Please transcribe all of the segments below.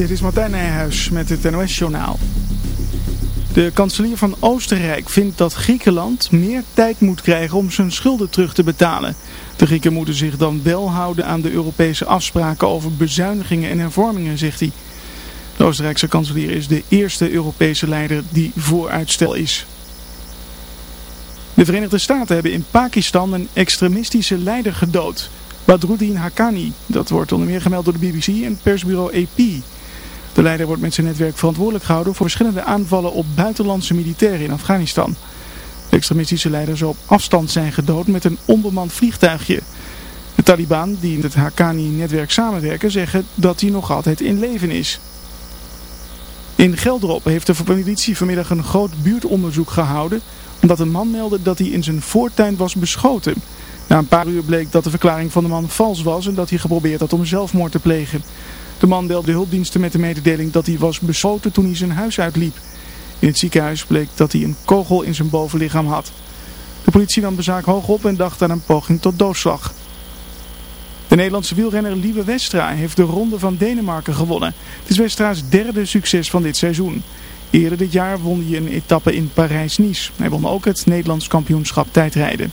dit is Martijn Nijhuis met het NOS-journaal. De kanselier van Oostenrijk vindt dat Griekenland meer tijd moet krijgen om zijn schulden terug te betalen. De Grieken moeten zich dan wel houden aan de Europese afspraken over bezuinigingen en hervormingen, zegt hij. De Oostenrijkse kanselier is de eerste Europese leider die voor uitstel is. De Verenigde Staten hebben in Pakistan een extremistische leider gedood. Badruddin Haqqani, dat wordt onder meer gemeld door de BBC en persbureau AP. De leider wordt met zijn netwerk verantwoordelijk gehouden voor verschillende aanvallen op buitenlandse militairen in Afghanistan. De extremistische leider zou op afstand zijn gedood met een onbemand vliegtuigje. De Taliban, die in het Haqqani-netwerk samenwerken, zeggen dat hij nog altijd in leven is. In Gelderop heeft de politie vanmiddag een groot buurtonderzoek gehouden omdat een man meldde dat hij in zijn voortuin was beschoten. Na een paar uur bleek dat de verklaring van de man vals was en dat hij geprobeerd had om zelfmoord te plegen. De man belde de hulpdiensten met de mededeling dat hij was beschoten toen hij zijn huis uitliep. In het ziekenhuis bleek dat hij een kogel in zijn bovenlichaam had. De politie nam de zaak hoog op en dacht aan een poging tot doodslag. De Nederlandse wielrenner Lieve Westra heeft de Ronde van Denemarken gewonnen. Het is Westra's derde succes van dit seizoen. Eerder dit jaar won hij een etappe in Parijs-Nice. Hij won ook het Nederlands kampioenschap tijdrijden.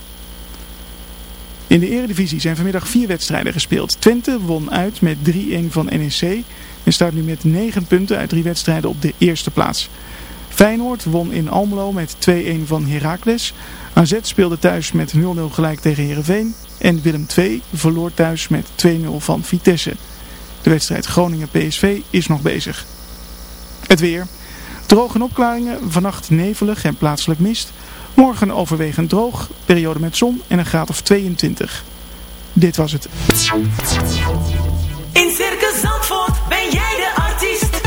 In de eredivisie zijn vanmiddag vier wedstrijden gespeeld. Twente won uit met 3-1 van NEC en staat nu met 9 punten uit drie wedstrijden op de eerste plaats. Feyenoord won in Almelo met 2-1 van Heracles. AZ speelde thuis met 0-0 gelijk tegen Heerenveen. En Willem II verloor thuis met 2-0 van Vitesse. De wedstrijd Groningen-PSV is nog bezig. Het weer. Droge opklaringen, vannacht nevelig en plaatselijk mist. Morgen overwegend droog, periode met zon en een graad of 22. Dit was het. In Circus Zandvoort ben jij de artiest.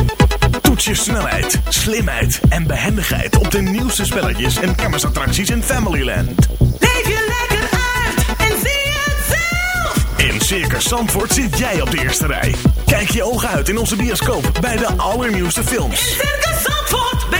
Toets je snelheid, slimheid en behendigheid op de nieuwste spelletjes en kermisattracties in Familyland. Leef je lekker uit en zie het zelf. In Circus Zandvoort zit jij op de eerste rij. Kijk je ogen uit in onze bioscoop bij de allernieuwste films. In Circus Zandvoort ben jij de artiest.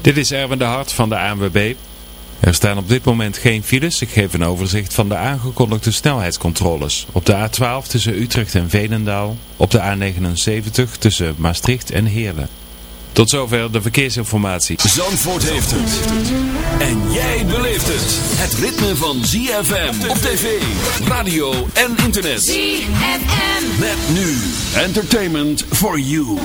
Dit is Erwin de Hart van de ANWB. Er staan op dit moment geen files. Ik geef een overzicht van de aangekondigde snelheidscontroles. Op de A12 tussen Utrecht en Veenendaal. Op de A79 tussen Maastricht en Heerlen. Tot zover de verkeersinformatie. Zandvoort heeft het. En jij beleeft het. Het ritme van ZFM op tv, radio en internet. ZFM. Met nu. Entertainment for you.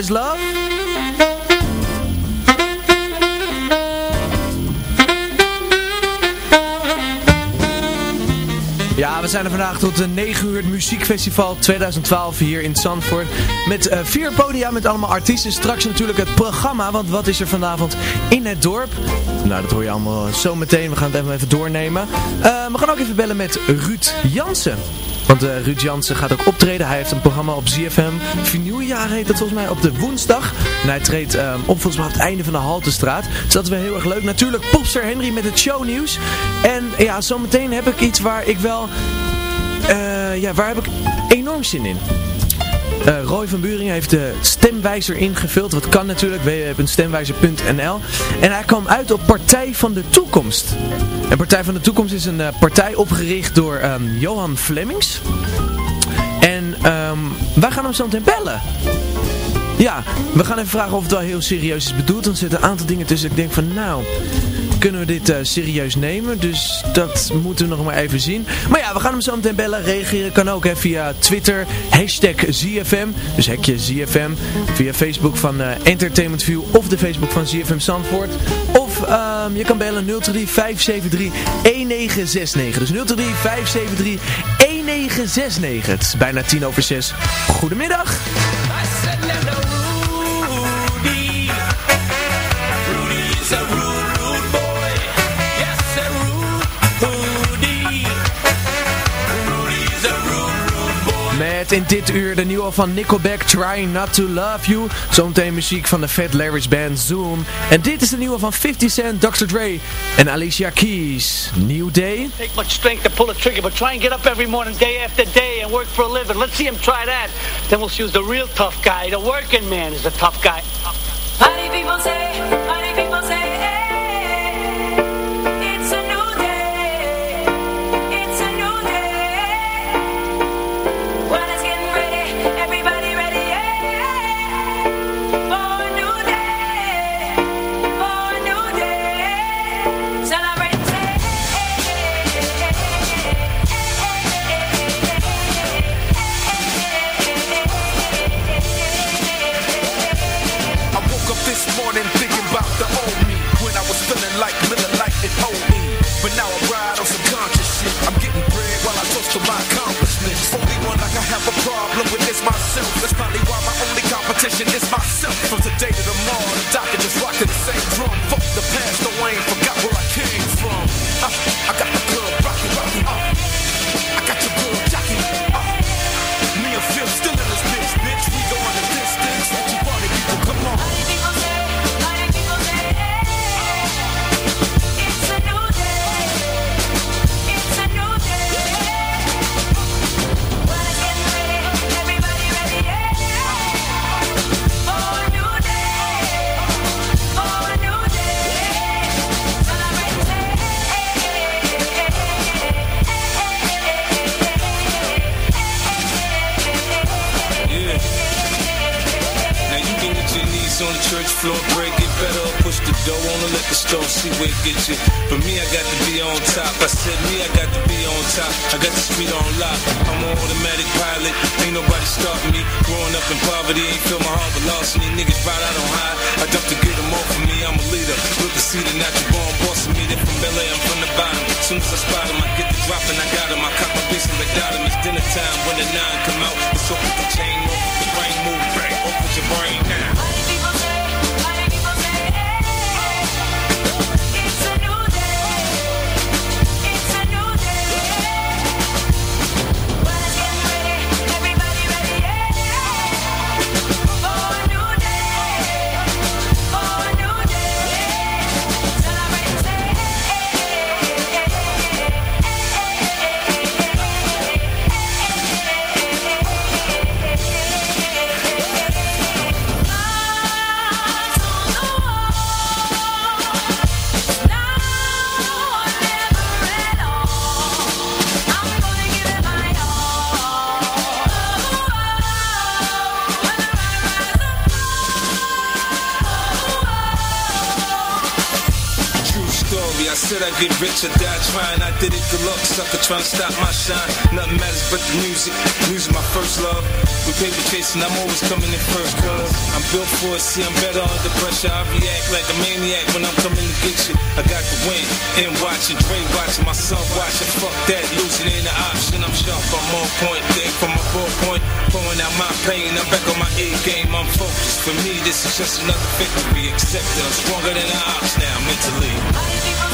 Is Love? Ja, we zijn er vandaag tot de 9 uur het muziekfestival 2012 hier in Zandvoort. Met uh, vier podia met allemaal artiesten. Straks natuurlijk het programma, want wat is er vanavond in het dorp? Nou, dat hoor je allemaal zo meteen. We gaan het even, even doornemen. Uh, we gaan ook even bellen met Ruud Jansen. Want uh, Ruud Jansen gaat ook optreden. Hij heeft een programma op ZFM. Vernieuwjaar heet het volgens mij op de woensdag. En hij treedt um, op volgens mij op het einde van de Haltestraat. Dus dat is wel heel erg leuk. Natuurlijk Popster Henry met het shownieuws. En ja, zometeen heb ik iets waar ik wel... Uh, ja, waar heb ik enorm zin in. Uh, Roy van Buringen heeft de stemwijzer ingevuld. Wat kan natuurlijk, www.stemwijzer.nl. En hij kwam uit op Partij van de Toekomst. En Partij van de Toekomst is een uh, partij opgericht door um, Johan Flemings. En um, wij gaan hem zo meteen bellen. Ja, we gaan even vragen of het wel heel serieus is bedoeld. Dan zitten een aantal dingen tussen. Ik denk van nou, kunnen we dit uh, serieus nemen? Dus dat moeten we nog maar even zien. Maar ja, we gaan hem zo meteen bellen. Reageren kan ook hè, via Twitter, hashtag ZFM. Dus hekje ZFM. Via Facebook van uh, Entertainment View of de Facebook van ZFM Zandvoort. Of um, je kan bellen 023 573 1969. Dus 023 573 1969. Het is bijna tien over zes. Goedemiddag. Met in dit uur de nieuwe van Nickelback, Trying Not To Love You. Zometeen muziek van de Fat Larry's band Zoom. En dit is de nieuwe van 50 Cent, Dr. Dre en Alicia Keys. New Day. Take much strength to pull a trigger, but try and get up every morning, day after day, and work for a living. Let's see him try that. Then we'll see who's the real tough guy. The working man is the tough guy. Party people say, myself. That's probably why my only competition is myself gets you. For me, I got to be on top. I said me, I got to be on top. I got the street on lock. I'm an automatic pilot. Ain't nobody stopping me. Growing up in poverty, ain't feel my heart, but these niggas ride on high. I dump to get them off of me. I'm a leader. Look to see the natural born boss of me. They from LA, I'm from the bottom. Soon as I spot 'em, I get the drop and I got 'em. I cop my piece and 'em. It's dinner time when the nine come out. It's with the chain, with the brain move, off with your brain now. Story. I get rich or die trying. I did it good luck, sucker trying to stop my shine. Nothing matters but the music. Music my first love. With paper chasing, I'm always coming in first, cuz I'm built for it. See, I'm better under pressure. I react like a maniac when I'm coming to get you. I got the win and watching, Dre watching, my son watching. Fuck that, losing ain't an option. I'm sharp, I'm on point. Think from my four point, pouring out my pain. I'm back on my A game. I'm focused. For me, this is just another victory. Accepted. I'm stronger than the ops now mentally.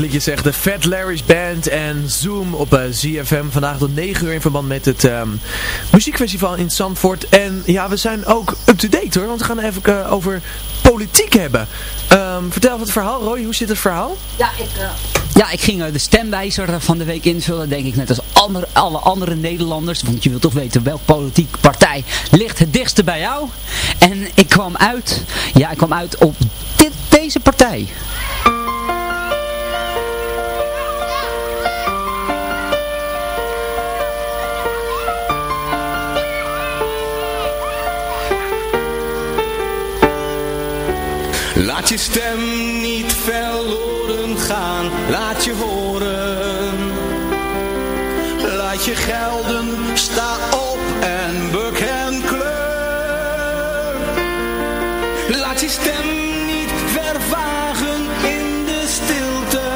Liedje zegt. De Fat Larry's Band en Zoom op eh, ZFM. Vandaag tot 9 uur in verband met het ehm, muziekfestival in Zandvoort. En ja, we zijn ook up-to-date hoor. Want we gaan even eh, over politiek hebben. Ehm, vertel even het verhaal, Roy. Hoe zit het verhaal? Ja, ik, ja, ik ging eh, de stemwijzer van de week invullen, denk ik, net als alle andere Nederlanders. Want je wilt toch weten welke politieke partij ligt het dichtste bij jou. En ik kwam uit, ja, ik kwam uit op dit, deze partij. Je stem niet verloren gaan, laat je horen. Laat je gelden, sta op en buk en kleur. Laat je stem niet vervagen in de stilte.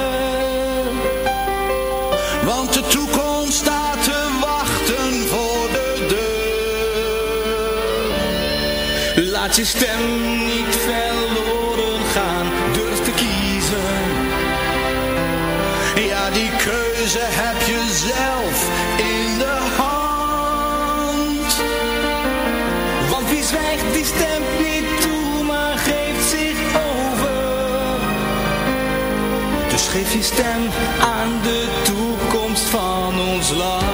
Want de toekomst staat te wachten voor de deur. Laat je stem geef je stem aan de toekomst van ons land.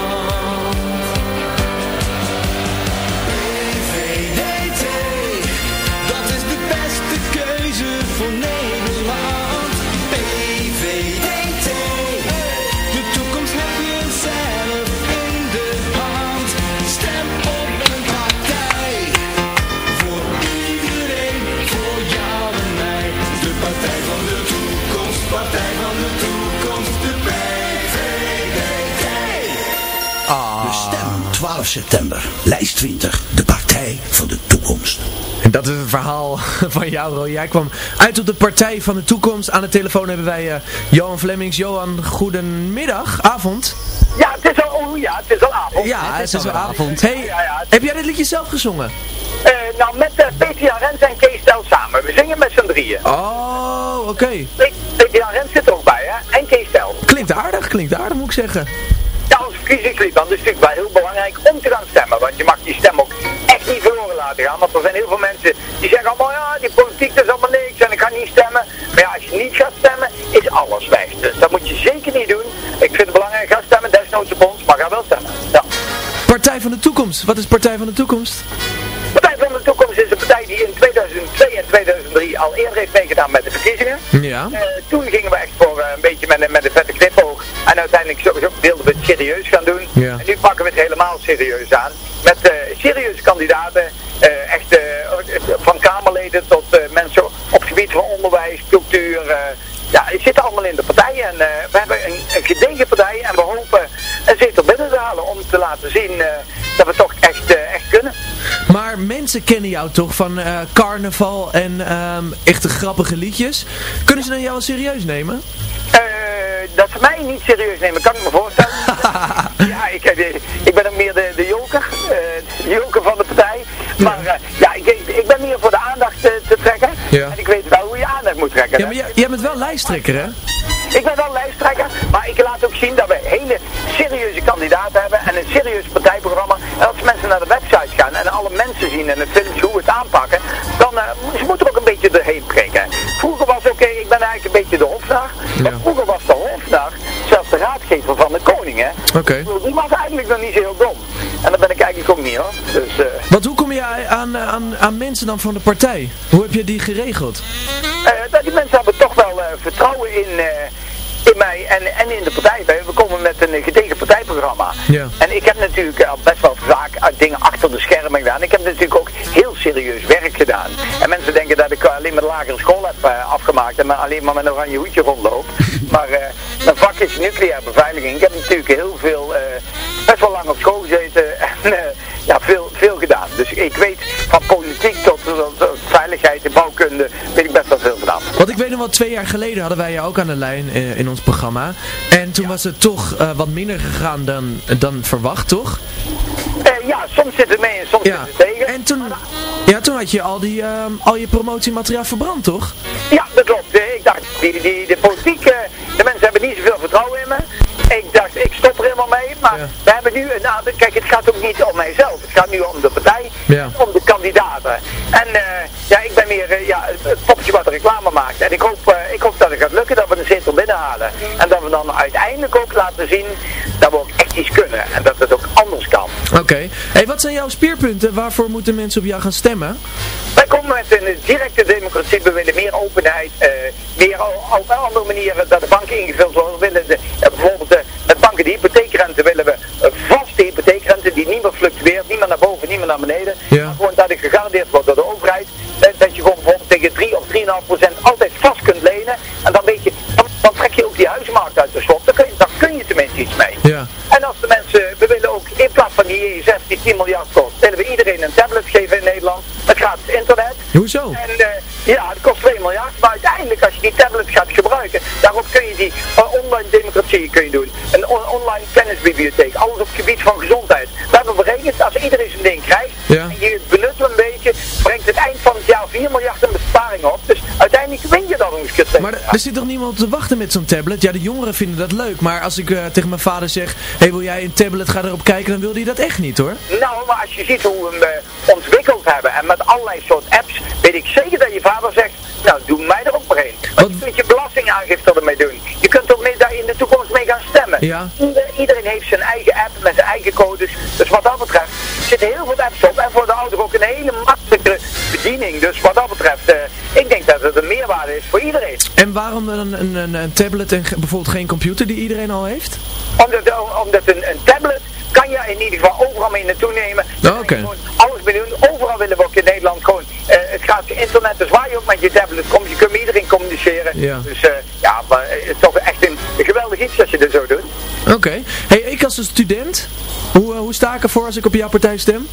September, lijst 20, de partij van de toekomst. En dat is het verhaal van jou, Roy. Jij kwam uit op de Partij van de Toekomst. Aan de telefoon hebben wij eh, Johan Flemmings. Johan, goedemiddag, avond. Ja, het is al, oh ja, het is al avond. Ja, het is, al avond. Hey, heb jij dit liedje zelf gezongen? Eh, nou, met uh, Peter Rens en Kees Tel samen. We zingen met z'n drieën. Oh, oké. Pe- Peter Rens zit er ook bij, hè? En Kees Tel. Klinkt aardig, klinkt aardig moet ik zeggen. Ja, ons verkiezingslied dan. Dus het is natuurlijk wel heel belangrijk er zijn heel veel mensen die zeggen allemaal, ja, die politiek dat is allemaal niks en ik ga niet stemmen. Maar ja, als je niet gaat stemmen, is alles weg. Dus dat moet je zeker niet doen. Ik vind het belangrijk, ga stemmen, desnoods op ons, maar ga wel stemmen. Ja. Partij van de Toekomst. Wat is Partij van de Toekomst? Partij van de Toekomst is een partij die in 2002 en 2003 al eerder heeft meegedaan met de verkiezingen. Ja. Eh, toen gingen we echt voor eh, een beetje met, een- met een vette knipoog. En uiteindelijk sowieso wilden we het serieus gaan doen. Ja. En nu pakken we het helemaal serieus aan. Met eh, serieuze kandidaten. eh, echt eh, van Kamerleden tot eh, mensen op het gebied van onderwijs, cultuur. eh, ja, die zitten allemaal in de partij. En eh, we hebben een, een gedegen partij. En we hopen een zetel binnen te halen om te laten zien eh, dat we toch echt, eh, echt kunnen. Maar mensen kennen jou toch van eh, carnaval en ehm, echte grappige liedjes. Kunnen ze dan jou wel serieus nemen? Dat ze mij niet serieus nemen, kan ik me voorstellen. ja, ik, ik ben ook meer de, de joker, de joker van de partij. Maar ja, ik, ik- ben meer voor de aandacht te trekken. Ja. En ik weet wel hoe je aandacht moet trekken. Ja, maar jij, jij bent wel lijsttrekker, hè? Ik ben wel lijsttrekker, maar ik laat ook zien dat we hele serieuze kandidaten hebben serieus partijprogramma. En als mensen naar de website gaan en alle mensen zien en de films hoe we het aanpakken, dan uh, ze moeten er ook een beetje doorheen prikken. Vroeger was oké, ik ben eigenlijk een beetje de hofnar. Maar vroeger was de hofnar zelfs de raadgever van de koning, hè. Oké. Die was eigenlijk nog niet zo heel dom. En dat ben ik eigenlijk ook niet, hoor. Dus, eh, Want hoe kom je aan, eh, aan, aan mensen dan van de partij? Hoe heb je die geregeld? Dat die mensen hebben toch wel vertrouwen in, in mij en, en in de partij. We komen met een gedegen partijprogramma. Ja. En ik heb natuurlijk al best wel vaak eh, dingen achter de schermen gedaan. Ik heb natuurlijk ook heel serieus werk gedaan. En mensen denken dat ik alleen maar de lagere school heb eh, afgemaakt en maar alleen maar met een oranje hoedje rondloop. maar eh, mijn vak is nucleaire beveiliging. Ik heb natuurlijk heel veel, eh, best wel lang op school gezeten en eh, ja, veel, veel gedaan. Dus ik weet van politiek tot, tot- tot veiligheid en bouwkunde, weet ik best wel veel vanaf. Want ik weet nog wel, twee jaar geleden hadden wij jou ook aan de lijn eh, in ons programma. En toen was het toch eh, wat minder gegaan dan, dan verwacht, toch? Eh, ja, soms zit het mee en soms Ja. zit het tegen. En toen, ja, toen had je al, die, ehm, al je promotiemateriaal verbrand, toch? Ja, dat klopt. Ik dacht, Die, die, de politiek, de mensen hebben niet zoveel vertrouwen in me. Ik dacht, ik stop er helemaal mee. Maar we hebben nu een aantal, kijk het gaat ook niet om mijzelf. Het gaat nu om de partij, Ja. om de kandidaten. En eh, ja, ik ben meer eh, ja, het- het poppetje wat de reclame maakt. En ik hoop, eh, ik hoop dat het gaat lukken, dat we een zetel binnenhalen. En dat we dan uiteindelijk ook laten zien dat we ook echt iets kunnen. En dat het ook anders kan. Oké. Hey, wat zijn jouw speerpunten? Waarvoor moeten mensen op jou gaan stemmen? Wij komen met een directe democratie. We willen meer openheid, eh, meer op andere manieren dat de banken ingevuld worden. We willen de, eh, bijvoorbeeld eh, met banken de hypotheekrente willen we vaste hypotheekrente die niet meer fluctueert, niet meer naar boven, niet meer naar beneden. Ja. Maar gewoon dat het gegarandeerd wordt door de overheid. Dat je gewoon bijvoorbeeld tegen 3 of 3,5 procent altijd vast kunt lenen. En dan weet je, dan, dan trek je ook die huizenmarkt uit de slot. Dan kun je, dan kun je tenminste iets mee. Ja. En als de mensen, we willen ook in plaats van die ESF die 10 miljard kost, willen we iedereen een tablet geven in Nederland met gratis internet. Hoezo? En eh, ja, het kost 2 miljard, maar uiteindelijk als je die tablet gaat gebruiken, daarop kun je die eh, online democratie kun je doen. Een on- online kennisbibliotheek, alles op het gebied van gezondheid. We hebben berekend, als iedereen zijn ding krijgt, Ja. en je het benut een beetje, brengt het eind van het jaar 4 miljard een besparing op. Dus uiteindelijk win je dan nog eens keer Maar er zit toch niemand te wachten met zo'n tablet? Ja, de jongeren vinden dat leuk. Maar als ik eh, tegen mijn vader zeg, hey, wil jij een tablet, ga erop kijken, dan wil hij dat echt niet hoor. Nou, maar als je ziet hoe we hem eh, ontwikkeld hebben en met allerlei soort apps, weet ik zeker dat je vader zegt, nou doe mij er ook maar een. Want je kunt je belastingaangifte ermee doen. Je kunt ook mee daar in de toekomst mee gaan stemmen. Ja. Ieder- iedereen heeft zijn eigen app met zijn eigen codes. Dus wat dat betreft zitten heel veel apps op. En voor de ouder ook een hele makkelijke bediening. Dus wat dat betreft, eh, ik denk dat het een meerwaarde is voor iedereen. En waarom dan een, een, een, tablet en bijvoorbeeld geen computer die iedereen al heeft? Omdat, omdat een, een tablet kan je in ieder geval overal mee naartoe nemen. Oh, Oké. Alles doen. Overal willen we ook in Nederland gewoon eh, het gratis internet. Dus waar je ook met je tablet komt, je kunt met iedereen communiceren. Ja. Dus eh, ja, maar het is toch echt een, geweldig iets als je dit zo doet. Oké. Hey, ik als een student, hoe, eh, hoe sta ik ervoor als ik op jouw partij stem?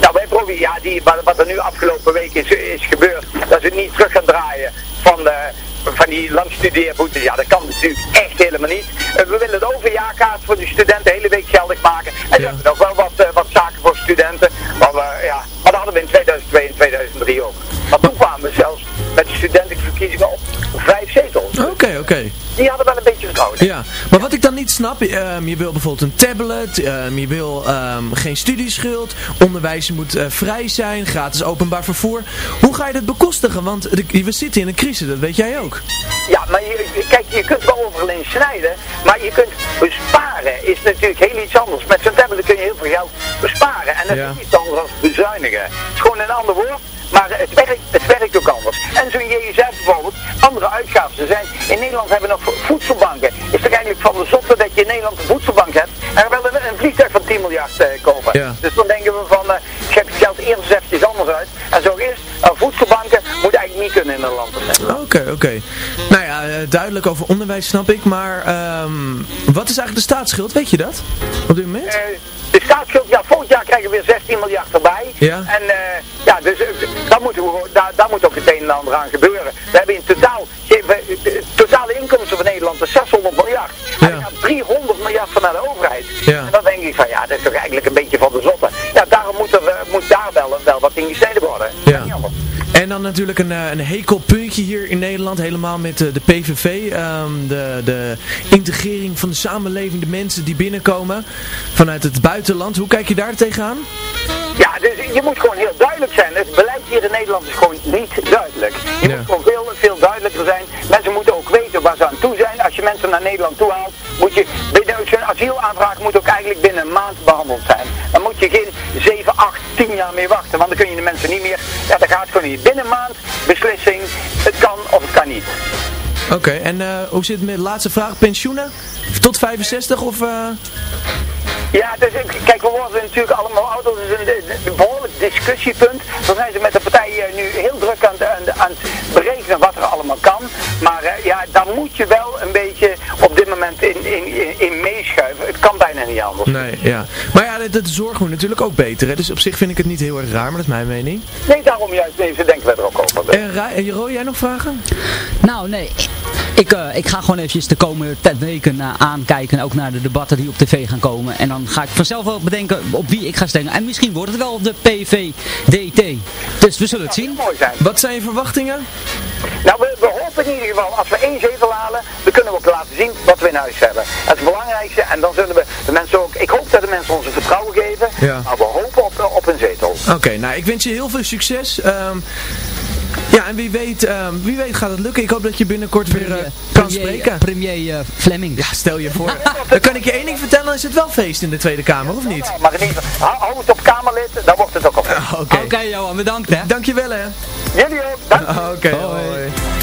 Nou, wij proberen, ja, die, wat, wat er nu afgelopen week is, is gebeurd, dat ze niet terug gaan draaien van, de, van die langstudeerboetes. Ja, dat kan natuurlijk echt helemaal niet. Eh, we willen de overjaarkaart voor de studenten de hele week geldig maken. En we hebben nog wel wat, eh, wat zaken voor studenten. Maar, we, ja, maar dat hadden we in 2002 en 2003 ook. Maar toen kwamen we zelfs met de studentenverkiezingen op vijf zetels. Oké, oké. Die hadden wel een beetje vertrouwen. Ja, maar wat ik dan niet snap, ehm, je wil bijvoorbeeld een tablet, ehm, je wil ehm, geen studieschuld, onderwijs moet eh, vrij zijn, gratis openbaar vervoer. Hoe ga je dat bekostigen? Want de- we zitten in een crisis, dat weet jij ook. Ja, maar je, je- kijk, je kunt wel overal in snijden, maar je kunt besparen is natuurlijk heel iets anders. Met zo'n tablet kun je heel veel geld besparen en dat Ja. is iets anders dan bezuinigen. Het is gewoon een ander woord, maar het werkt, het werkt ook anders. En zo'n JSF bijvoorbeeld, andere uitgaven zijn. In Nederland hebben we nog vo- voedselbanken. Is toch eigenlijk van de zotte dat je in Nederland een voedselbank hebt en we willen een vliegtuig van 10 miljard eh, kopen. Ja. Dus dan denken we van, eh ik geef het geld eerst eens eventjes anders uit. En zo is, uh, voedselbanken moeten eigenlijk niet kunnen in een land. Oké, oké. Nou ja, eh, duidelijk over onderwijs snap ik, maar ehm, wat is eigenlijk de staatsschuld, weet je dat? Op dit moment? Eh, de staatsschuld, ja, volgend jaar krijgen we weer 16 miljard erbij. Ja. En eh, ja, dus eh, daar, moeten we, daar, daar moet ook het een en ander aan gebeuren. We hebben in totaal, we- de totale inkomsten van Nederland is 600 miljard. En er gaat 300 miljard van naar de overheid. Ja. En dan denk ik van, ja, dat is toch eigenlijk een beetje van de zotte. Ja, daarom moet, er, eh, moet daar wel, wel wat in gesneden worden. Ja. En dan natuurlijk een, eh, een hekelpuntje hier in Nederland, helemaal met eh, de PVV. ehm, de, de integrering van de samenleving, de mensen die binnenkomen vanuit het buitenland. Hoe kijk je daar tegenaan? Ja, dus je moet gewoon heel duidelijk zijn. Het beleid hier in Nederland is gewoon niet duidelijk. Je Ja. moet gewoon veel, veel duidelijker zijn. Mensen moeten ook weten waar ze aan toe zijn. Als je mensen naar Nederland toe haalt, moet je zo'n asielaanvraag moet ook eigenlijk binnen een maand behandeld zijn. Je geen 7, 8, 10 jaar meer wachten. Want dan kun je de mensen niet meer. Ja, dat gaat gewoon niet. Binnen maand beslissing. Het kan of het kan niet. Oké, en eh, hoe zit het met de laatste vraag? Pensioenen? Tot 65 of... eh, Ja, dus, kijk, we worden natuurlijk allemaal ouder. Dat is een, een- een behoorlijk discussiepunt. Dan zijn ze met de partij eh, nu heel druk aan, het- aan, het- aan het berekenen wat er allemaal kan. Maar eh, ja, daar moet je wel een beetje op dit moment in, in, in, in meeschuiven. Het kan bijna niet anders. Nee, ja. Maar ja, de, de zorg moet natuurlijk ook beter. Hè? Dus op zich vind ik het niet heel erg raar, maar dat is mijn mening. Nee, daarom juist, nee, ze denken we er ook over. En Jeroen, jij nog vragen? Nou, nee. Ik, eh, ik ga gewoon eventjes de komende weken eh, aankijken. Ook naar de debatten die op tv gaan komen. En dan ga ik vanzelf wel bedenken op wie ik ga stemmen. En misschien wordt het wel de PVDT. Dus we zullen het zien. Mooi zijn. Wat zijn je verwachtingen? Nou, we, we hopen in ieder geval, als we één zetel halen, dan kunnen we ook laten zien wat we in huis hebben. Dat is het belangrijkste. En dan zullen we de mensen ook, ik hoop dat de mensen ons een vertrouwen geven. Ja. Maar we hopen op, op een zetel. Oké, nou ik wens je heel veel succes. Ehm, ja, en wie weet, ehm, wie weet gaat het lukken. Ik hoop dat je binnenkort weer eh, kan Premier, spreken. Premier eh, Fleming. Ja, stel je voor. dan kan ik je één ding vertellen, is het wel feest in de Tweede Kamer, of niet? Maar in ieder geval, hou, het op Kamerlid, dan wordt het ook op. Oké. Oké Johan, bedankt hè. Dankjewel hè. Jullie ook, dank Oké, hoi.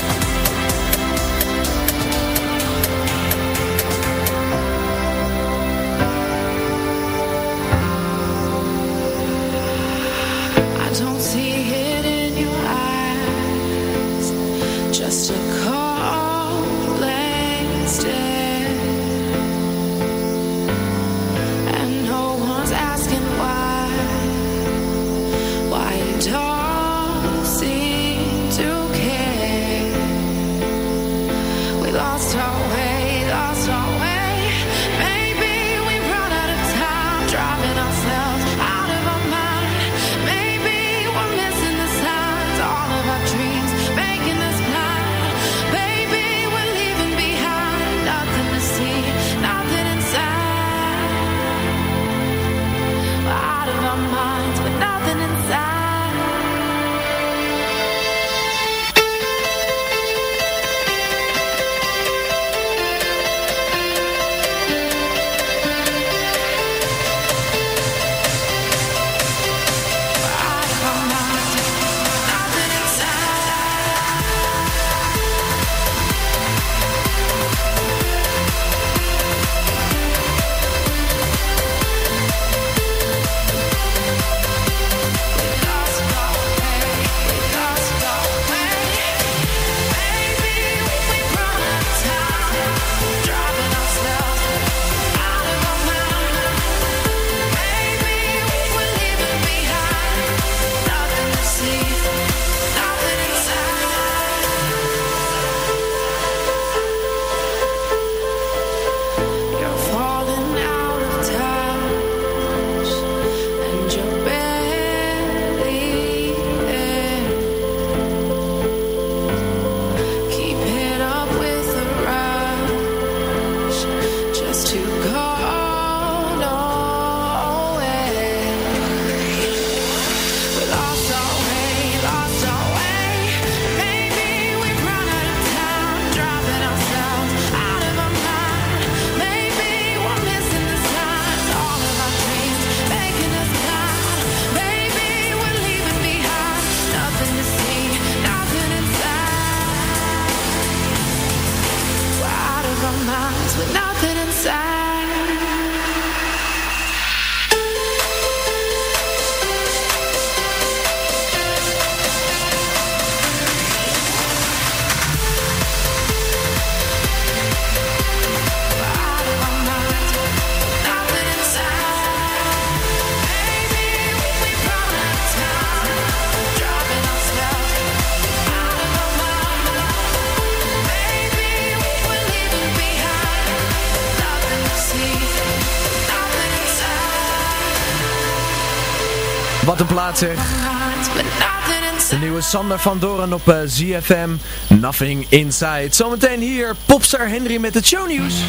De nieuwe Sander van Doren op eh, ZFM. Nothing Inside. Zometeen hier popstar Henry met het shownieuws.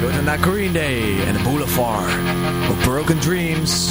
Door naar Green Day en de Boulevard. Of Broken Dreams.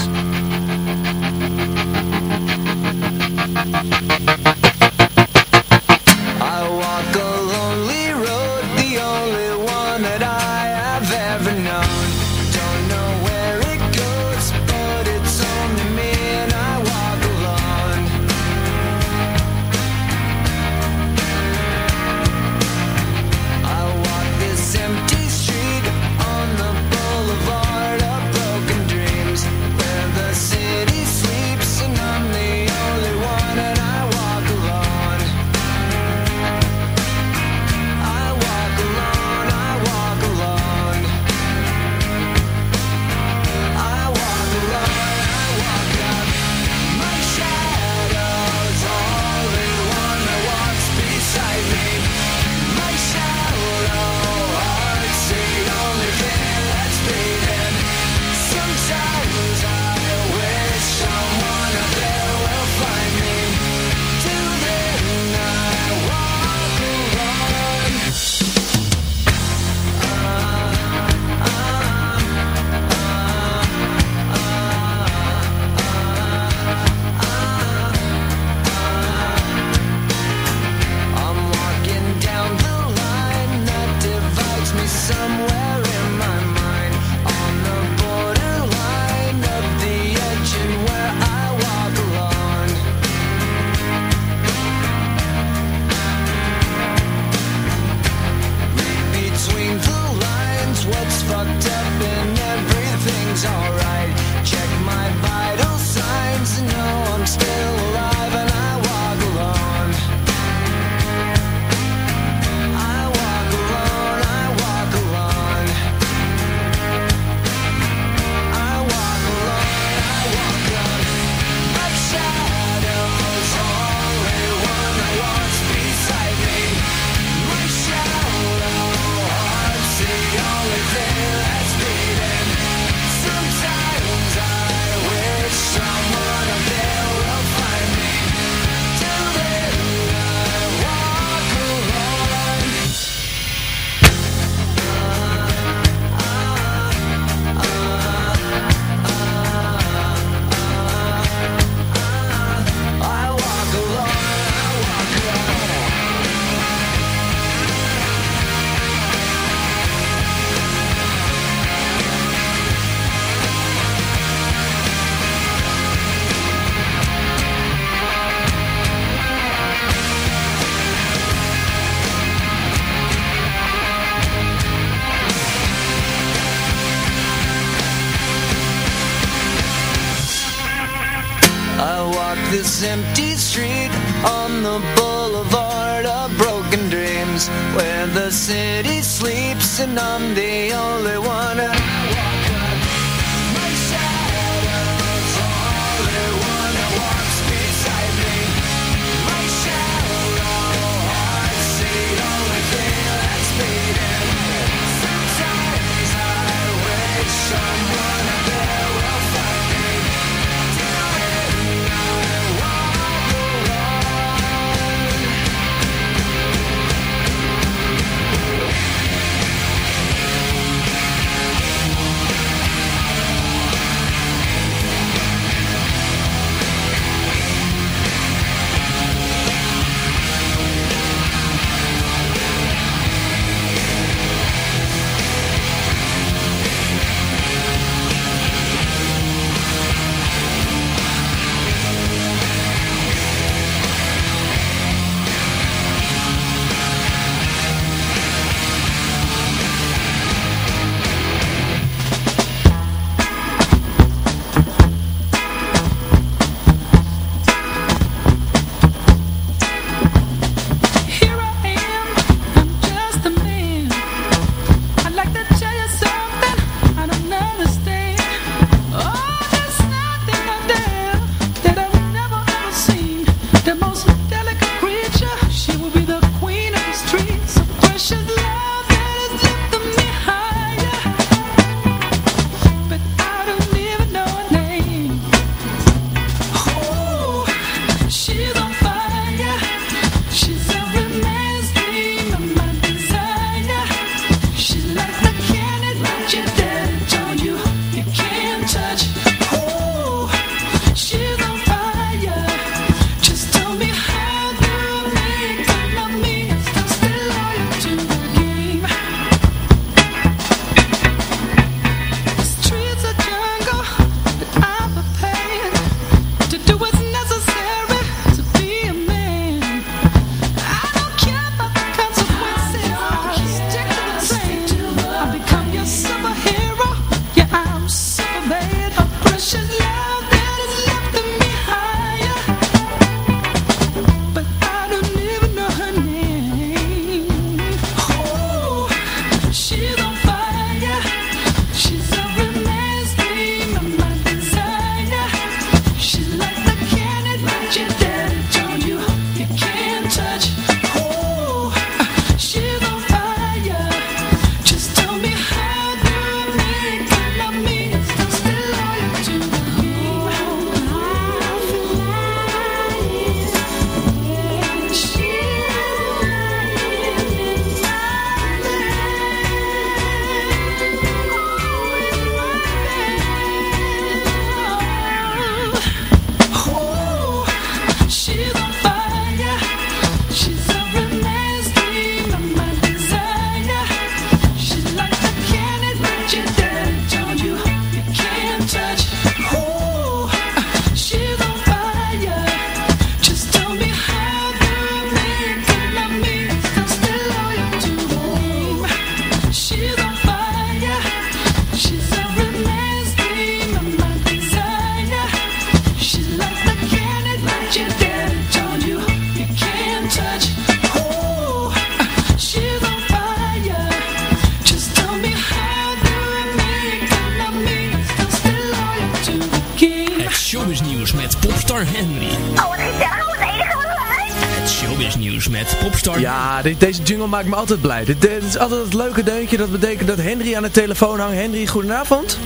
Maakt me altijd blij. Dit, dit is altijd het leuke deuntje. Dat betekent dat Henry aan de telefoon hangt. Henry, goedenavond.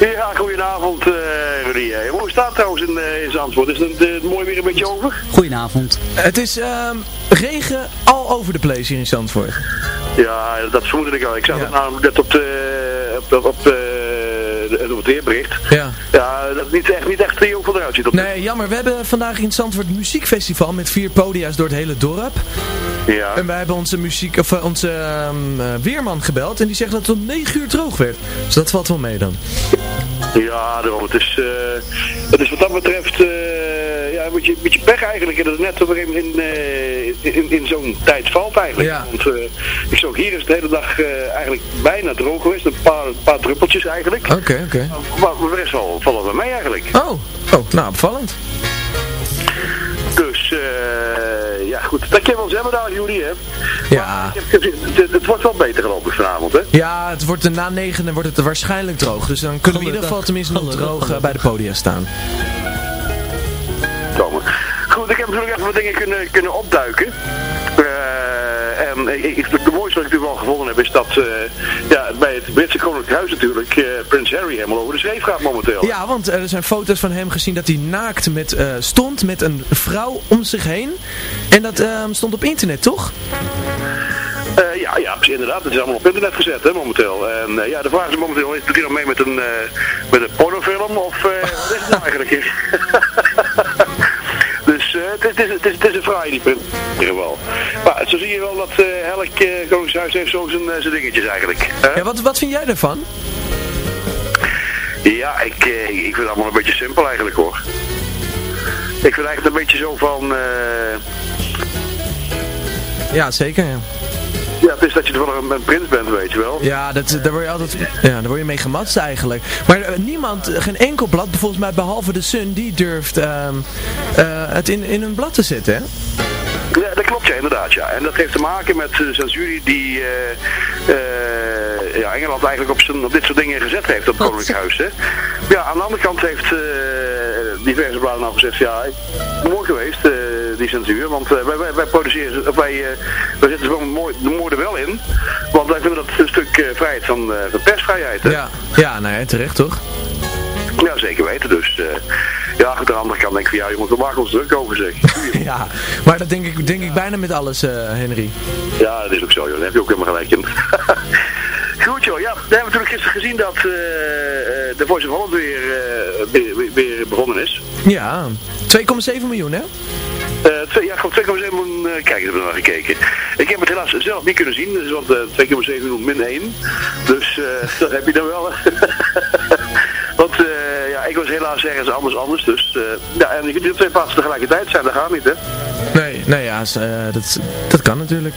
Ja, goedenavond eh Rudy. Eh, Hoe staat het trouwens in, eh, in Zandvoort? Is het eh, mooi weer een beetje over? Goedenavond. Het is ehm, regen all over the place hier in Zandvoort. Ja, dat vermoedde ik al. Ik zag het namelijk net op, de, op, op, op, eh, de- op het weerbericht. Ja. Ja, dat het niet echt, niet echt Op Nee, jammer. We hebben vandaag in Zandvoort muziekfestival met vier podia's door het hele dorp. Ja. En wij hebben onze, muziek, of, eh, onze ehm, eh, weerman gebeld en die zegt dat het om 9 uur droog werd. Dus dat valt wel mee dan. Ja, daarom. Het is, eh, het is wat dat betreft ja, een, beetje, pech eigenlijk. En dat het net op een gegeven moment in, eh, in, in zo'n tijd valt eigenlijk. Ja. Want eh, ik zag hier is het de hele dag eh, eigenlijk bijna droog geweest. Een paar, een paar druppeltjes eigenlijk. Oké, oké. Maar voor de rest wel, valt het bij mij eigenlijk. Oh, oh, nou opvallend. Dus, eh, ja goed. Dat kan wel hebben daar, jullie, hè. Ja. Het, het wordt wel beter geloof ik vanavond, hè. Ja, het wordt, na 9 dan wordt het waarschijnlijk droog. Dus dan kunnen we in ieder geval tenminste nog droog bij de podia staan. Komen. Goed, ik heb natuurlijk even wat dingen kunnen, kunnen opduiken. Eh, en ik, de mooiste wat ik natuurlijk wel gevonden heb is dat eh, ja, bij het Britse Koninklijk Huis natuurlijk eh, Prins Harry helemaal over de schreef gaat momenteel. Ja, want er zijn foto's van hem gezien dat hij naakt met, stond met een vrouw om zich heen. En dat ehm, stond op internet, toch? Eh, ja, ja, precies, inderdaad. Het is allemaal op internet gezet hè, momenteel. En ja, de vraag is momenteel, doet hij nou mee met een, met een pornofilm of wat is het nou eigenlijk? eh, het, is, het, is, het, is, een fraai die print in ieder geval. Maar zo zie je wel dat eh, elk uh, koningshuis heeft zo zijn, eh, zijn dingetjes eigenlijk. Ja, wat, wat vind jij daarvan? Ja, ik, eh, ik vind het allemaal een beetje simpel eigenlijk hoor. Ik vind eigenlijk een beetje zo van... eh, Ja, zeker. Ja, ja, het is dat je wel een, een prins bent, weet je wel. ja dat, daar, word je altijd, ja daar word je mee gematst eigenlijk. Maar eh, niemand, eh, geen enkel blad, volgens mij behalve de Sun, die durft ehm, eh, het in, in een blad te zetten, hè? Ja, dat klopt ja, inderdaad ja. En dat heeft te maken met de censuur die ja, Engeland eigenlijk op, zijn, op dit soort dingen gezet heeft op het Koninklijk Huis. Hè. Ja, aan de andere kant heeft diverse bladen nou gezegd, ja, mooi geweest, Want eh, wij, wij, wij produceren, wij, eh, wij zetten mooi, de moorden wel in. Want wij vinden dat een stuk eh, vrijheid van, van persvrijheid. Hè. Ja, ja nou ja, terecht toch? Ja, zeker weten. Dus eh, ja, goed, aan de andere kant denk ik van ja, jongens, we maken ons druk over zeg. Ja, maar dat denk ik, denk ik bijna met alles, Henry. Ja, dat is ook zo, joh. Daar heb je ook helemaal gelijk in. Goed joh, ja, we hebben natuurlijk gisteren gezien dat de Voice of Holland weer, weer, weer- weer begonnen is. Ja, 2,7 miljoen, hè? Eh, twee, ja, gewoon 2,7 miljoen eh, kijkers hebben naar gekeken. Ik heb het helaas zelf niet kunnen zien, dus, want eh 2,7 miljoen min 1. Dus dat heb je dan wel. want ja, ik was helaas ergens anders anders. Dus ja, en je kunt twee plaatsen tegelijkertijd zijn, dat gaat niet hè. Nee, nee ja, dat, dat kan natuurlijk.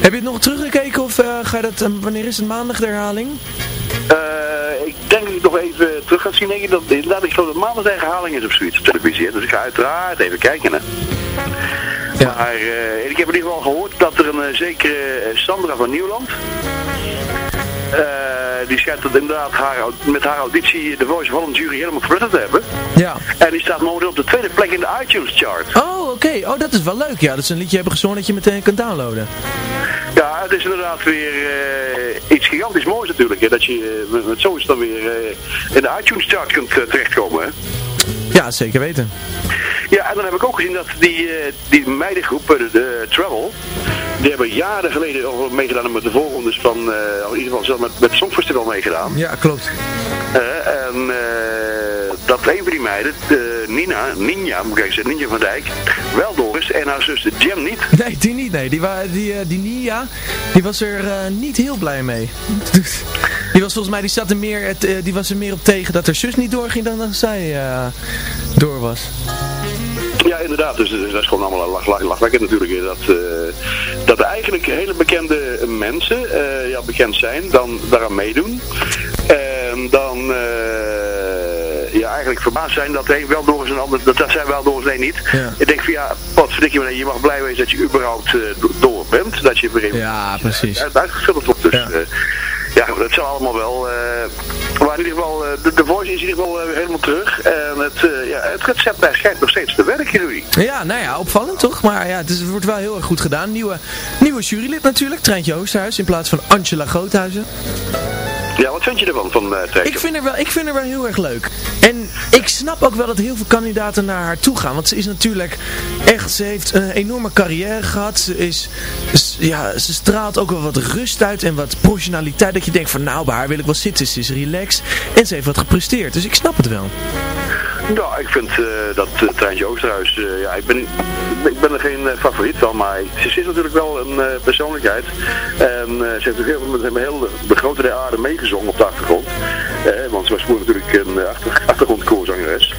Heb je het nog teruggekeken of eh, ga je dat, eh, wanneer is het maandag de herhaling? Eh, ik denk dat ik nog even terug ga zien. Denk ik dat, inderdaad, ik geloof dat maandag de herhaling is op zoiets op televisie. Dus ik ga uiteraard even kijken. Hè. Maar eh, ik heb in ieder geval gehoord dat er een zekere Sandra van Nieuwland... eh, die schijnt dat inderdaad haar, met haar auditie de Voice of Holland jury helemaal verbeterd te hebben. Ja. En die staat momenteel op de tweede plek in de iTunes chart. Oh, oké. Oh, dat is wel leuk. Ja, dat is een liedje hebben gezongen dat je meteen kunt downloaden. Ja, het is inderdaad weer eh, iets gigantisch moois natuurlijk. Hè, dat je eh, met, zoiets dan weer in de iTunes chart kunt terechtkomen. Hè. Ja, zeker weten. Ja, en dan heb ik ook gezien dat die, die meidengroep, de, de Travel, die hebben jaren geleden al meegedaan met de volgende van, eh, in ieder geval met, met Songfestival meegedaan. Ja, klopt. Eh, en eh, dat een van die meiden, eh, Nina, Ninja moet ik eigenlijk zeggen, Ninja van Dijk, wel door is en haar zus Jam niet. Nee, die niet. Nee. Die, die, die Nia, die was er niet heel blij mee. Die was volgens mij, die, zat er meer, het, die was er meer op tegen dat haar zus niet doorging dan dat zij door was. Ja, inderdaad. Dus, dus dat is gewoon allemaal lach, lach, lachwekkend natuurlijk. Dat, dat er eigenlijk hele bekende mensen eh, ja, bekend zijn, dan daaraan meedoen. En dan eh, ja, eigenlijk verbaasd zijn dat hij wel door is en ander, dat, dat zij wel door is, nee niet. Ja. Ik denk van ja, wat verdik je, je mag blij wezen dat je überhaupt eh, do- door bent. Dat je weer Ja, precies. uit- uitgevuld wordt. Dus, eh, ja, het zal allemaal wel. eh, maar in ieder geval, eh, de, de voice is in ieder geval eh, helemaal terug. En het, eh, ja, het recept daar schijnt nog steeds te werken, Rudy. Ja, nou ja, opvallend toch? Maar ja, het, is- het wordt wel heel erg goed gedaan. Nieuwe, nieuwe jurylid natuurlijk, Treintje Oosterhuis in plaats van Angela Groothuizen. Ja, wat vind je ervan, van uh, Ik vind, haar wel, ik vind haar wel heel erg leuk. En ik snap ook wel dat heel veel kandidaten naar haar toe gaan. Want ze is natuurlijk echt, ze heeft een enorme carrière gehad. Ze, is, ja, ze straalt ook wel wat rust uit en wat professionaliteit. Dat je denkt van nou, bij haar wil ik wel zitten. Ze is relaxed en ze heeft wat gepresteerd. Dus ik snap het wel. Nou, ik vind eh, dat uh, Treintje Oosterhuis, eh, ja, ik ben, ik ben er geen favoriet van, maar ze is natuurlijk wel een persoonlijkheid. En ze heeft natuurlijk heel, met een grote der aarde meegezongen op de achtergrond. Eh, want ze was vroeger natuurlijk een eh, achter, achtergrondkoorzangeres.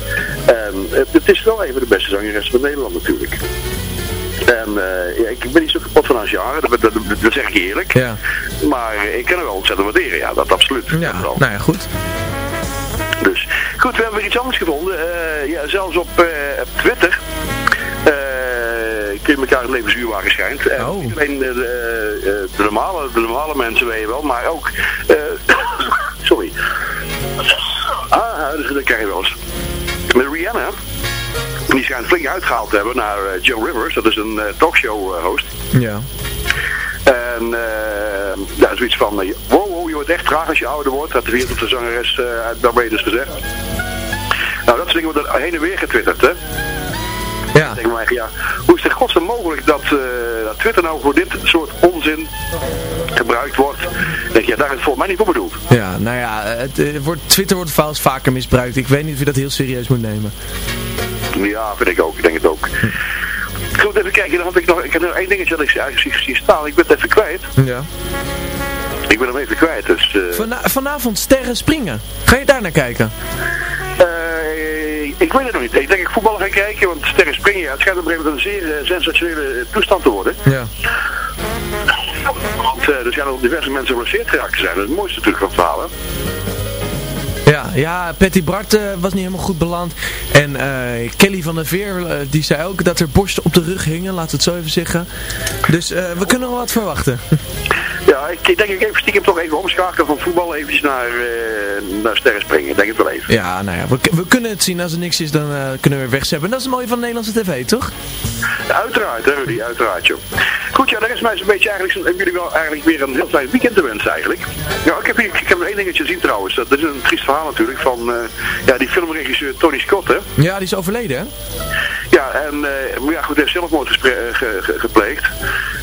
En eh, het is wel een van de beste zangeressen van Nederland natuurlijk. En eh, ja, ik ben niet zo kapot van haar genre, dat, dat, dat, dat zeg ik eerlijk. Ja. Maar ik kan haar wel ontzettend waarderen, ja, dat absoluut. Ja, nou ja, goed. Dus goed, we hebben weer iets anders gevonden. Eh, ja, zelfs op, Twitter kun je elkaar het leven zuur maken schijnt. En Oh. Niet alleen de, de, de normale, de normale mensen weet je wel, maar ook... sorry. Ah, dat krijg je wel eens. Met Rihanna. Die schijnt flink uitgehaald te hebben naar eh, Joe Rivers. Dat is een eh, talkshow eh, host. Ja. En eh ja, zoiets van, wow, wow, je wordt echt traag als je ouder wordt. Dat heeft de zangeres uit Barbados gezegd. Nou, dat soort dingen worden heen en weer getwitterd, hè. Maar, ja, hoe is het godsnaam mogelijk dat, eh, dat Twitter nou voor dit soort onzin gebruikt wordt? Ik denk, ja, daar is het volgens mij niet voor bedoeld. Ja, nou ja, het, eh, wordt, Twitter wordt vaker misbruikt. Ik weet niet of je dat heel serieus moet nemen. Ja, vind ik ook. Ik denk het ook. Goed, even kijken. Dan had ik nog, ik heb nog één dingetje dat ik eigenlijk zie, staan. Ik ben het even kwijt. Ja. Ik ben hem even kwijt, dus... eh, Vana vanavond sterren springen. Ga je daar naar kijken? Eh, ik weet het nog niet. Ik denk ik voetballen ga kijken, want sterren springen, ja, het schijnt op een gegeven moment een zeer eh, sensationele eh, toestand te worden. Ja. Want eh, er zijn al diverse mensen geblesseerd geraakt zijn. Dat is het mooiste natuurlijk van het verhaal. hè. Ja, ja Patty Bart was niet helemaal goed beland. En Kelly van der Veer, die zei ook dat er borsten op de rug hingen, laten we het zo even zeggen. Dus we kunnen wel wat verwachten. Ja, ik, ik denk ik even stiekem toch even omschakelen van voetbal eventjes naar, eh, naar sterren springen. Ik denk het wel even. Ja, nou ja, we, we kunnen het zien. Als er niks is, dan eh, kunnen we wegzeppen. Dat is het mooie van de Nederlandse tv, toch? Uiteraard, hè Rudy, uiteraard joh. Goed, ja, daar is mij zo'n beetje eigenlijk, hebben jullie wel eigenlijk weer een heel fijn weekend te wensen eigenlijk. Ja, ik heb, hier, ik heb nog één dingetje gezien trouwens. Dat, dat is een triest verhaal natuurlijk van eh, ja, die filmregisseur Tony Scott, hè. Ja, die is overleden, hè? Ja, en ja, goed, hij heeft zelfmoord gepleegd.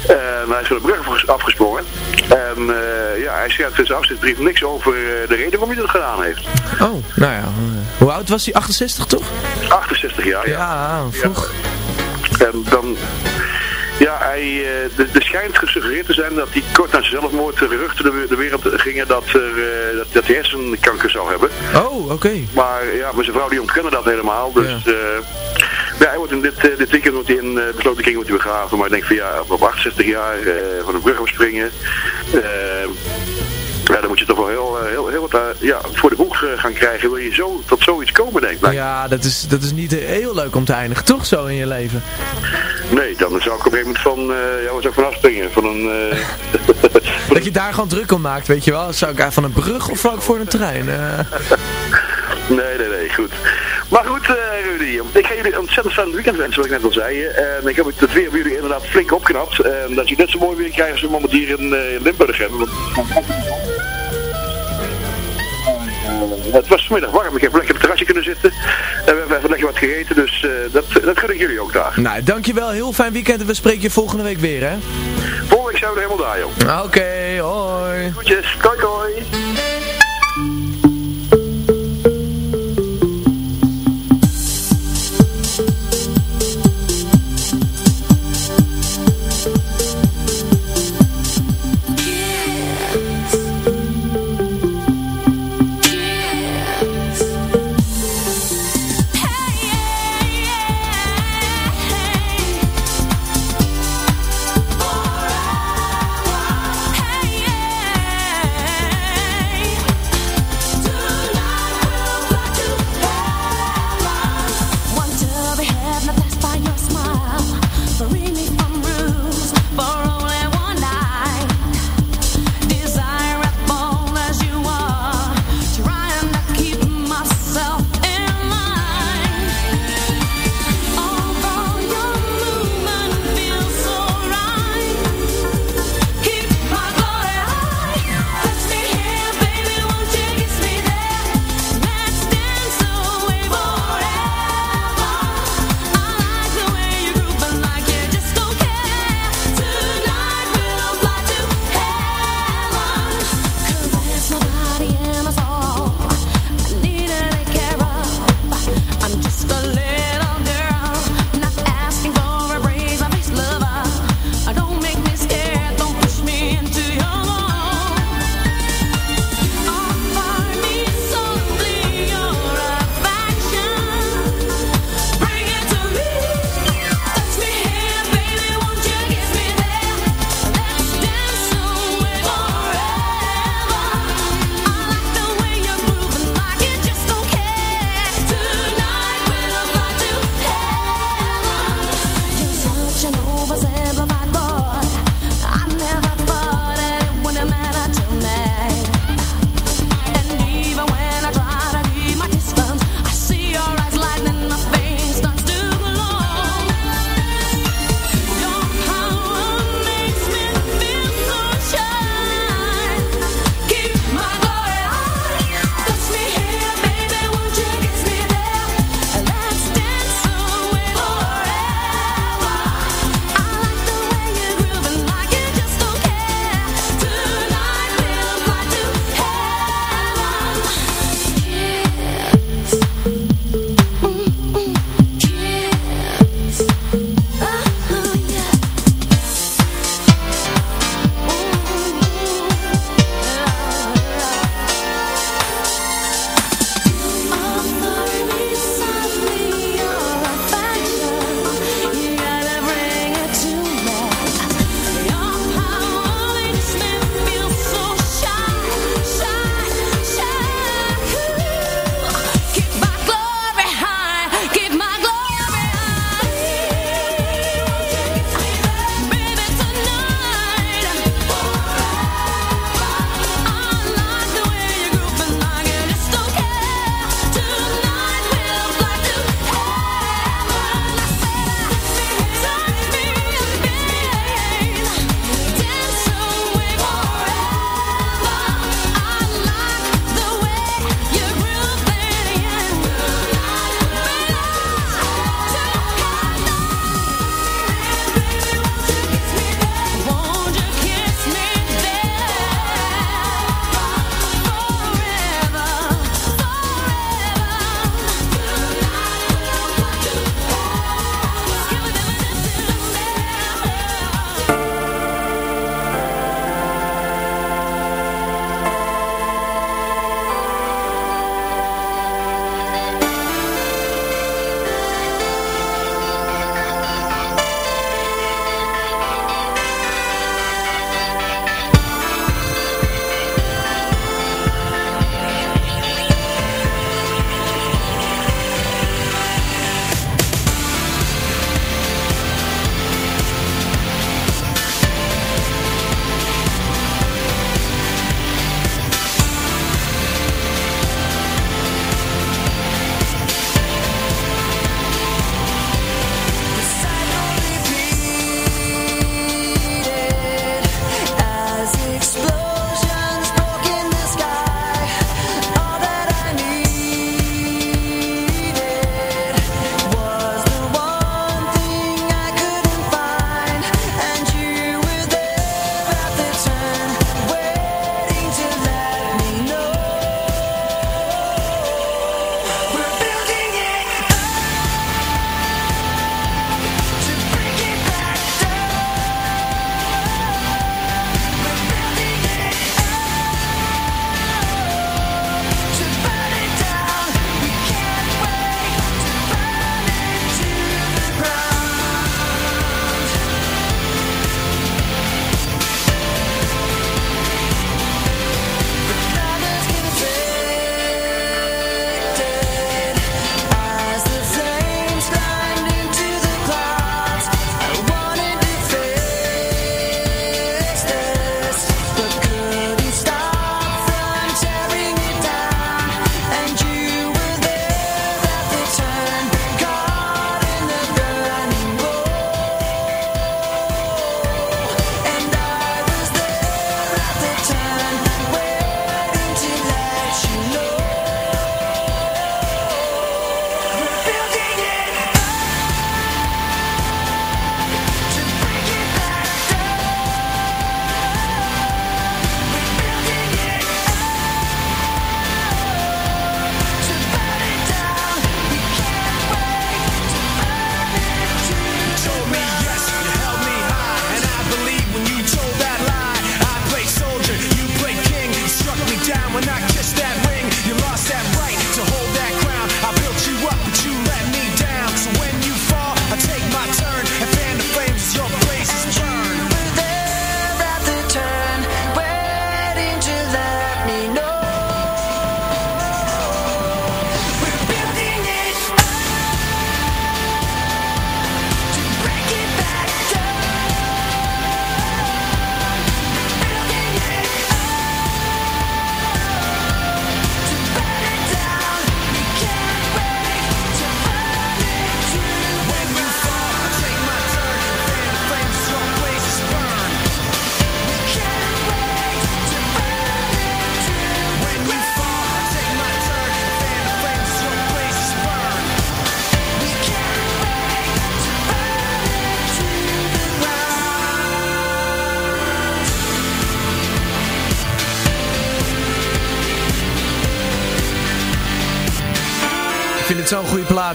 En hij is van de brug afges- afgesprongen. En eh, ja, hij schrijft in zijn afscheidsbrief niks over eh, de reden waarom hij dat gedaan heeft. Oh, nou ja. eh, Hoe oud was hij? 68, toch? 68 jaar, ja. Ja, vroeg. En dan... Ja, hij, eh, er schijnt gesuggereerd te zijn dat hij kort na zijn zelfmoord geruchten de, de wereld gingen dat, er, eh, dat, dat hij hersenkanker zou hebben. Oh, oké. Maar ja, maar zijn vrouw die ontkennen dat helemaal. Dus ja. Ja, hij wordt in dit, eh, dit weekend wordt hij in eh, besloten kring wordt hij begraven. Maar ik denk van ja, op 68 jaar eh, van de brug afspringen. eh, ja, dan moet je toch wel heel, heel, heel wat ja, voor de boeg gaan krijgen. Wil je zo tot zoiets komen, denk ik. Ja, dat is, dat is niet heel leuk om te eindigen, toch zo in je leven? Nee, dan zou ik op een gegeven moment van, ja, zou ik van afspringen? Van een... Dat je daar gewoon druk om maakt, weet je wel? Zou ik eigenlijk van een brug of ook voor een trein? Nee, nee, nee, goed. Maar goed, eh Rudy, ik ga jullie een ontzettend fijn weekend wensen, wat ik net al zei. En ik heb het weer bij jullie inderdaad flink opknapt. En dat je net zo mooi weer krijgt als we momenteel hier in eh, Limburg hebben. Eh, het was vanmiddag warm, ik heb lekker op het terrasje kunnen zitten. En we hebben even lekker wat gegeten, dus dat, dat gun ik jullie ook daar. nou, dankjewel. Heel fijn weekend en we spreken je volgende week weer, hè? Volgende week zijn we er helemaal daar, joh. Oké, hoi. Goedjes, koi koi.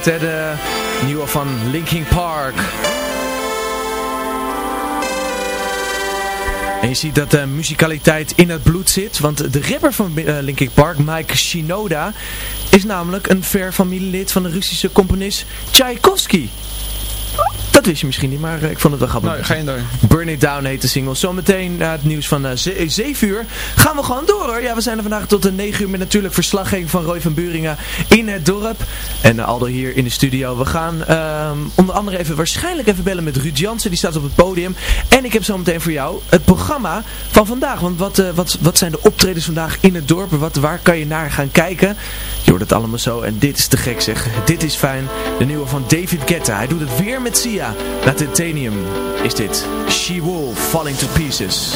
De nieuwe van Linkin Park. En je ziet dat de muzikaliteit in het bloed zit. Want de rapper van eh, Linkin Park, Mike Shinoda, is namelijk een ver familielid van de Russische componist Tchaikovsky. Dat wist je misschien niet, maar eh, ik vond het wel grappig. Nou, geen idee. Burn It Down heet de single. Zometeen na het nieuws van 7 uur gaan we gewoon door hoor. Ja, we zijn er vandaag tot de 9 uur met natuurlijk verslaggeving van Roy van Buringen in het dorp. En Aldo hier in de studio. We gaan ehm, onder andere even waarschijnlijk even bellen met Ruud Jansen. Die staat op het podium. En ik heb zometeen voor jou het programma van vandaag. Want wat, eh, wat, wat zijn de optredens vandaag in het dorp? Wat, waar kan je naar gaan kijken? Je hoort het allemaal zo. En dit is te gek zeg. Dit is fijn. De nieuwe van David Guetta. Hij doet het weer met Sia. Na Titanium is dit She Wolf Falling to Pieces.